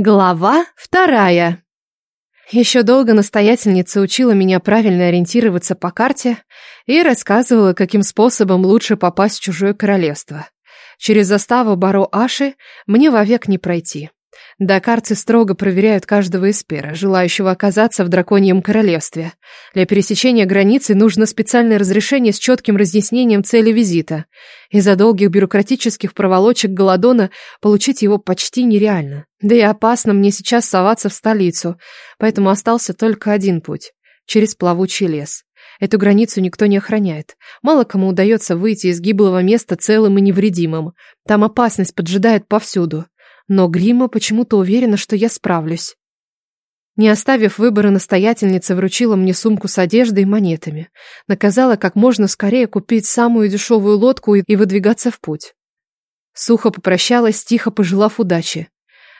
Глава вторая. Еще долго настоятельница учила меня правильно ориентироваться по карте и рассказывала, каким способом лучше попасть в чужое королевство. Через заставу Баро-Аши мне вовек не пройти. Дакарцы строго проверяют каждого эспера, желающего оказаться в драконьем королевстве. Для пересечения границы нужно специальное разрешение с четким разъяснением цели визита. Из-за долгих бюрократических проволочек Голодона получить его почти нереально. Да и опасно мне сейчас соваться в столицу, поэтому остался только один путь – через плавучий лес. Эту границу никто не охраняет. Мало кому удается выйти из гиблого места целым и невредимым. Там опасность поджидает повсюду но Грима почему-то уверена, что я справлюсь. Не оставив выбора, настоятельница вручила мне сумку с одеждой и монетами. Наказала как можно скорее купить самую дешевую лодку и выдвигаться в путь. Сухо попрощалась, тихо пожелав удачи.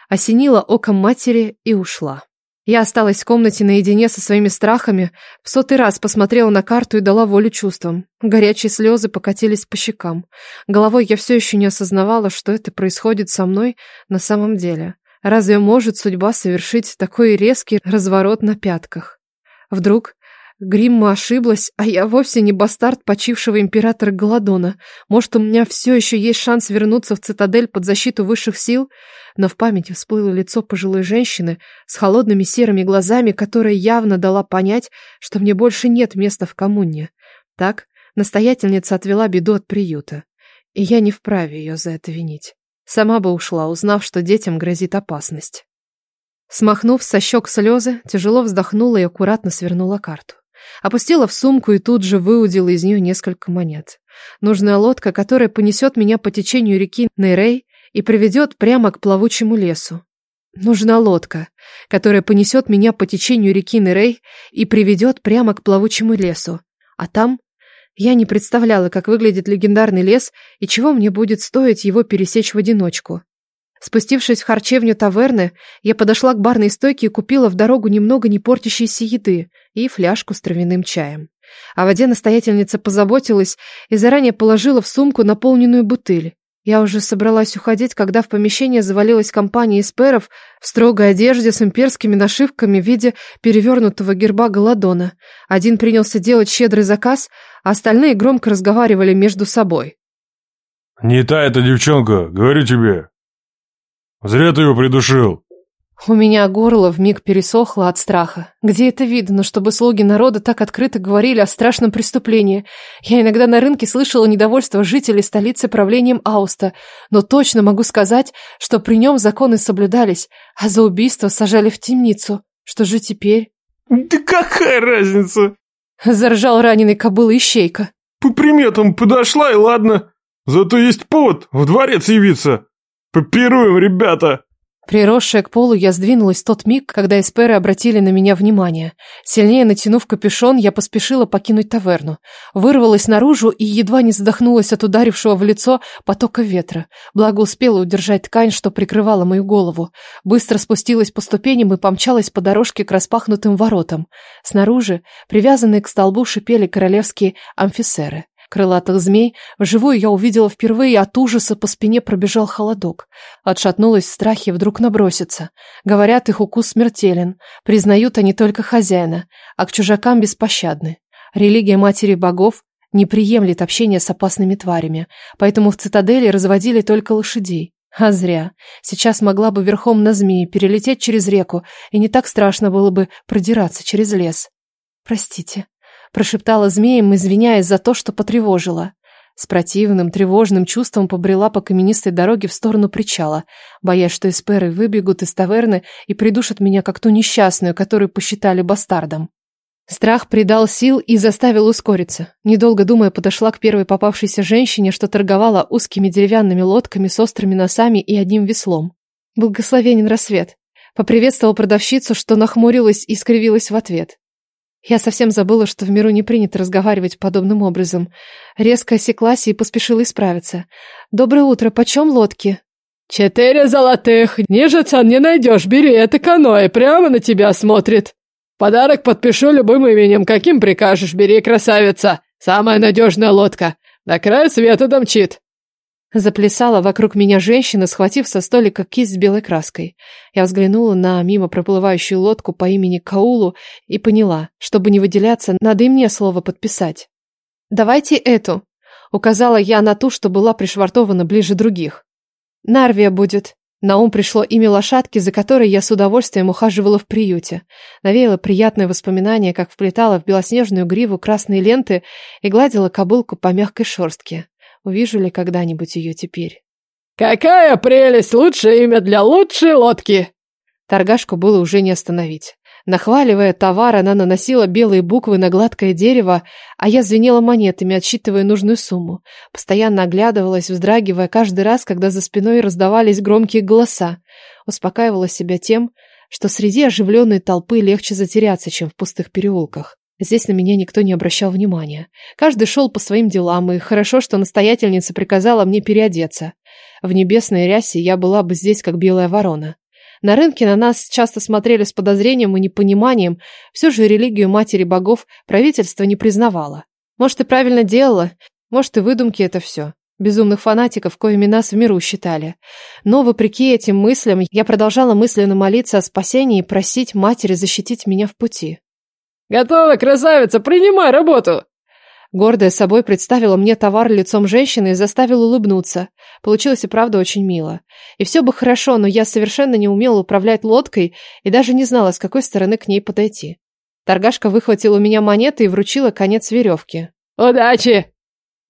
Осенила оком матери и ушла. Я осталась в комнате наедине со своими страхами, в сотый раз посмотрела на карту и дала волю чувствам. Горячие слезы покатились по щекам. Головой я все еще не осознавала, что это происходит со мной на самом деле. Разве может судьба совершить такой резкий разворот на пятках? Вдруг Гримма ошиблась, а я вовсе не бастард почившего императора Голодона. Может, у меня все еще есть шанс вернуться в цитадель под защиту высших сил? Но в памяти всплыло лицо пожилой женщины с холодными серыми глазами, которая явно дала понять, что мне больше нет места в коммуне. Так настоятельница отвела беду от приюта. И я не вправе ее за это винить. Сама бы ушла, узнав, что детям грозит опасность. Смахнув со щек слезы, тяжело вздохнула и аккуратно свернула карту. Опустила в сумку и тут же выудила из нее несколько монет. Нужная лодка, которая понесет меня по течению реки Нейрей и приведет прямо к плавучему лесу. Нужна лодка, которая понесет меня по течению реки Нейрей и приведет прямо к плавучему лесу. А там я не представляла, как выглядит легендарный лес и чего мне будет стоить его пересечь в одиночку. Спустившись в харчевню таверны, я подошла к барной стойке и купила в дорогу немного не портящейся еды и фляжку с травяным чаем. О воде настоятельница позаботилась и заранее положила в сумку наполненную бутыль. Я уже собралась уходить, когда в помещение завалилась компания эсперов в строгой одежде с имперскими нашивками в виде перевернутого герба Голодона. Один принялся делать щедрый заказ, а остальные громко разговаривали между собой. «Не та эта девчонка, говорю тебе. Зря ты его придушил. У меня горло вмиг пересохло от страха. Где это видно, чтобы слуги народа так открыто говорили о страшном преступлении? Я иногда на рынке слышала недовольство жителей столицы правлением Ауста, но точно могу сказать, что при нем законы соблюдались, а за убийство сажали в темницу. Что же теперь? Да какая разница? Заржал раненый кобыл Ищейка. По приметам подошла и ладно. Зато есть повод в дворец явиться. Попируем, ребята!» Приросшая к полу, я сдвинулась в тот миг, когда эсперы обратили на меня внимание. Сильнее натянув капюшон, я поспешила покинуть таверну. Вырвалась наружу и едва не задохнулась от ударившего в лицо потока ветра. Благо успела удержать ткань, что прикрывала мою голову. Быстро спустилась по ступеням и помчалась по дорожке к распахнутым воротам. Снаружи, привязанные к столбу, шипели королевские амфисеры крылатых змей, вживую я увидела впервые, и от ужаса по спине пробежал холодок. Отшатнулась в страхе, вдруг набросится. Говорят, их укус смертелен. Признают они только хозяина, а к чужакам беспощадны. Религия матери богов не приемлет общения с опасными тварями, поэтому в цитадели разводили только лошадей. А зря. Сейчас могла бы верхом на змеи перелететь через реку, и не так страшно было бы продираться через лес. Простите прошептала змеем, извиняясь за то, что потревожила. С противным, тревожным чувством побрела по каменистой дороге в сторону причала, боясь, что эсперы выбегут из таверны и придушат меня как ту несчастную, которую посчитали бастардом. Страх придал сил и заставил ускориться. Недолго думая, подошла к первой попавшейся женщине, что торговала узкими деревянными лодками с острыми носами и одним веслом. Благословенен рассвет. Поприветствовал продавщицу, что нахмурилась и скривилась в ответ. Я совсем забыла, что в миру не принято разговаривать подобным образом. Резко осеклась и поспешила исправиться. «Доброе утро, почем лодки?» «Четыре золотых. Ниже цен не найдешь. Бери, это каноэ, прямо на тебя смотрит. Подарок подпишу любым именем, каким прикажешь. Бери, красавица. Самая надежная лодка. На край света домчит». Заплясала вокруг меня женщина, схватив со столика кисть с белой краской. Я взглянула на мимо проплывающую лодку по имени Каулу и поняла, чтобы не выделяться, надо и мне слово подписать. «Давайте эту», — указала я на ту, что была пришвартована ближе других. «Нарвия будет». На ум пришло имя лошадки, за которой я с удовольствием ухаживала в приюте. Навеяло приятное воспоминание, как вплетала в белоснежную гриву красные ленты и гладила кобылку по мягкой шерстке. Увижу ли когда-нибудь ее теперь? «Какая прелесть! Лучшее имя для лучшей лодки!» Торгашку было уже не остановить. Нахваливая товар, она наносила белые буквы на гладкое дерево, а я звенела монетами, отсчитывая нужную сумму. Постоянно оглядывалась, вздрагивая каждый раз, когда за спиной раздавались громкие голоса. Успокаивала себя тем, что среди оживленной толпы легче затеряться, чем в пустых переулках. Здесь на меня никто не обращал внимания. Каждый шел по своим делам, и хорошо, что настоятельница приказала мне переодеться. В небесной рясе я была бы здесь, как белая ворона. На рынке на нас часто смотрели с подозрением и непониманием, все же религию матери богов правительство не признавало. Может, и правильно делала, может, и выдумки это все. Безумных фанатиков, коими нас в миру считали. Но, вопреки этим мыслям, я продолжала мысленно молиться о спасении и просить матери защитить меня в пути. «Готово, красавица, принимай работу!» Гордая собой представила мне товар лицом женщины и заставила улыбнуться. Получилось и правда очень мило. И все бы хорошо, но я совершенно не умела управлять лодкой и даже не знала, с какой стороны к ней подойти. Торгашка выхватила у меня монеты и вручила конец веревки. «Удачи!»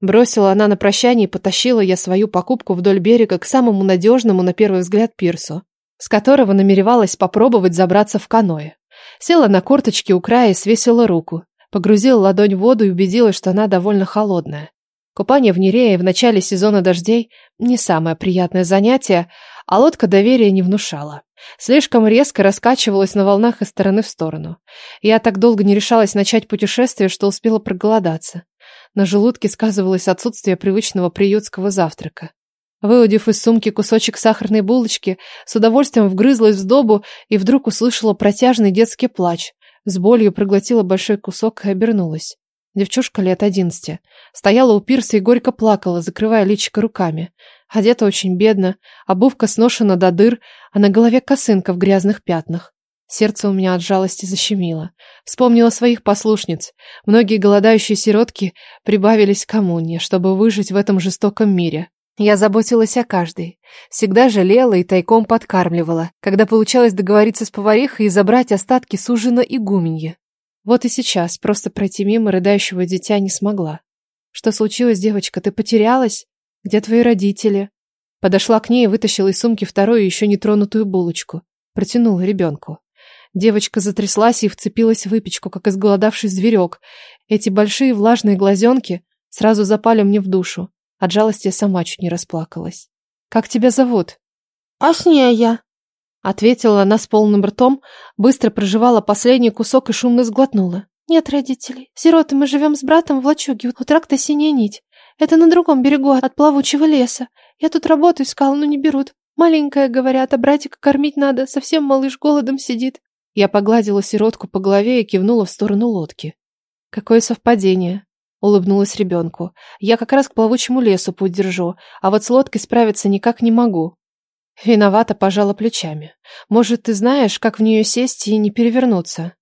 Бросила она на прощание и потащила я свою покупку вдоль берега к самому надежному, на первый взгляд, пирсу, с которого намеревалась попробовать забраться в каное. Села на корточки у края и свесила руку. Погрузила ладонь в воду и убедилась, что она довольно холодная. Купание в Нерее в начале сезона дождей – не самое приятное занятие, а лодка доверия не внушала. Слишком резко раскачивалась на волнах из стороны в сторону. Я так долго не решалась начать путешествие, что успела проголодаться. На желудке сказывалось отсутствие привычного приютского завтрака. Выудив из сумки кусочек сахарной булочки, с удовольствием вгрызлась в сдобу и вдруг услышала протяжный детский плач. С болью проглотила большой кусок и обернулась. Девчушка лет одиннадцати. Стояла у пирса и горько плакала, закрывая личико руками. Одета очень бедно, обувка сношена до дыр, а на голове косынка в грязных пятнах. Сердце у меня от жалости защемило. Вспомнила своих послушниц. Многие голодающие сиротки прибавились к коммуне, чтобы выжить в этом жестоком мире. Я заботилась о каждой. Всегда жалела и тайком подкармливала, когда получалось договориться с поварихой и забрать остатки с ужина игуменья. Вот и сейчас просто пройти мимо рыдающего дитя не смогла. Что случилось, девочка? Ты потерялась? Где твои родители? Подошла к ней и вытащила из сумки вторую еще нетронутую булочку. Протянула ребенку. Девочка затряслась и вцепилась в выпечку, как изголодавший зверек. Эти большие влажные глазенки сразу запали мне в душу. От жалости я сама чуть не расплакалась. «Как тебя зовут?» «Асняя», — ответила она с полным ртом, быстро проживала последний кусок и шумно сглотнула. «Нет родителей. Сироты мы живем с братом в лачуге у тракта «Синяя нить». Это на другом берегу от плавучего леса. Я тут работу искала, но не берут. Маленькая, говорят, а братика кормить надо, совсем малыш голодом сидит». Я погладила сиротку по голове и кивнула в сторону лодки. Какое совпадение. Улыбнулась ребенку. Я как раз к плавучему лесу путь держу, а вот с лодкой справиться никак не могу. Виновата пожала плечами. Может, ты знаешь, как в нее сесть и не перевернуться?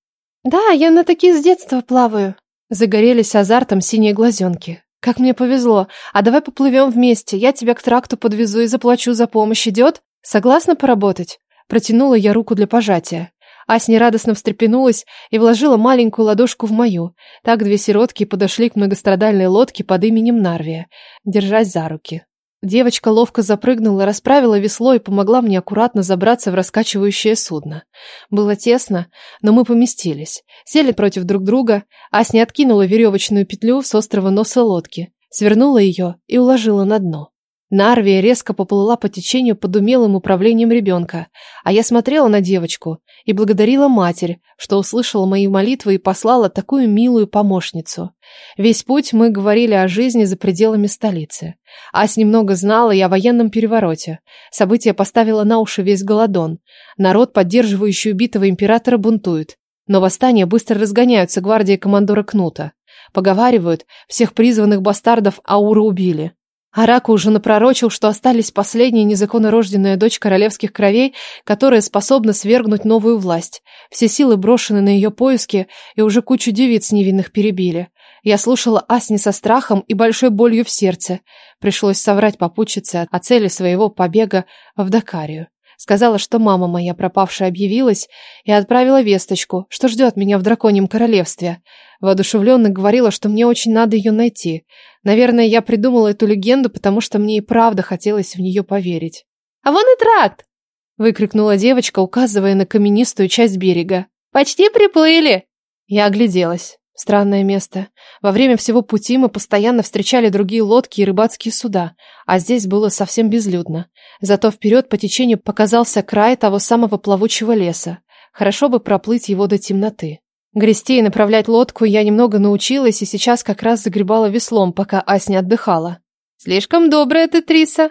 Да, я на такие с детства плаваю. Загорелись азартом синие глазенки. Как мне повезло. А давай поплывем вместе. Я тебя к тракту подвезу и заплачу за помощь. Идет? Согласна поработать? Протянула я руку для пожатия. Асня радостно встрепенулась и вложила маленькую ладошку в мою. Так две сиротки подошли к многострадальной лодке под именем Нарвия, держась за руки. Девочка ловко запрыгнула, расправила весло и помогла мне аккуратно забраться в раскачивающее судно. Было тесно, но мы поместились. Сели против друг друга, Асня откинула веревочную петлю с острого носа лодки, свернула ее и уложила на дно. Нарвия резко поплыла по течению под умелым управлением ребенка, а я смотрела на девочку и благодарила матерь, что услышала мои молитвы и послала такую милую помощницу. Весь путь мы говорили о жизни за пределами столицы. Ась немного знала и о военном перевороте. Событие поставило на уши весь Голодон. Народ, поддерживающий убитого императора, бунтует. Но восстания быстро разгоняются гвардии командора Кнута. Поговаривают, всех призванных бастардов Ауры убили. Араку уже напророчил, что остались последняя незаконнорожденная дочь королевских кровей, которая способна свергнуть новую власть. Все силы брошены на ее поиски, и уже кучу девиц невинных перебили. Я слушала Асни со страхом и большой болью в сердце. Пришлось соврать попутчице о цели своего побега в Дакарию. Сказала, что мама моя пропавшая объявилась и отправила весточку, что ждет меня в драконьем королевстве. Воодушевленно говорила, что мне очень надо ее найти. Наверное, я придумала эту легенду, потому что мне и правда хотелось в нее поверить. «А вон и тракт!» — выкрикнула девочка, указывая на каменистую часть берега. «Почти приплыли!» Я огляделась. Странное место. Во время всего пути мы постоянно встречали другие лодки и рыбацкие суда, а здесь было совсем безлюдно. Зато вперед по течению показался край того самого плавучего леса. Хорошо бы проплыть его до темноты. Грести и направлять лодку я немного научилась и сейчас как раз загребала веслом, пока Асня отдыхала. «Слишком добрая ты, Триса!»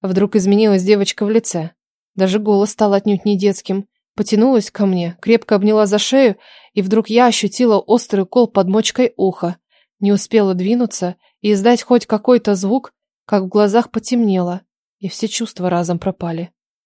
Вдруг изменилась девочка в лице. Даже голос стал отнюдь не детским. Потянулась ко мне, крепко обняла за шею, и вдруг я ощутила острый укол под мочкой уха. Не успела двинуться и издать хоть какой-то звук, как в глазах потемнело, и все чувства разом пропали.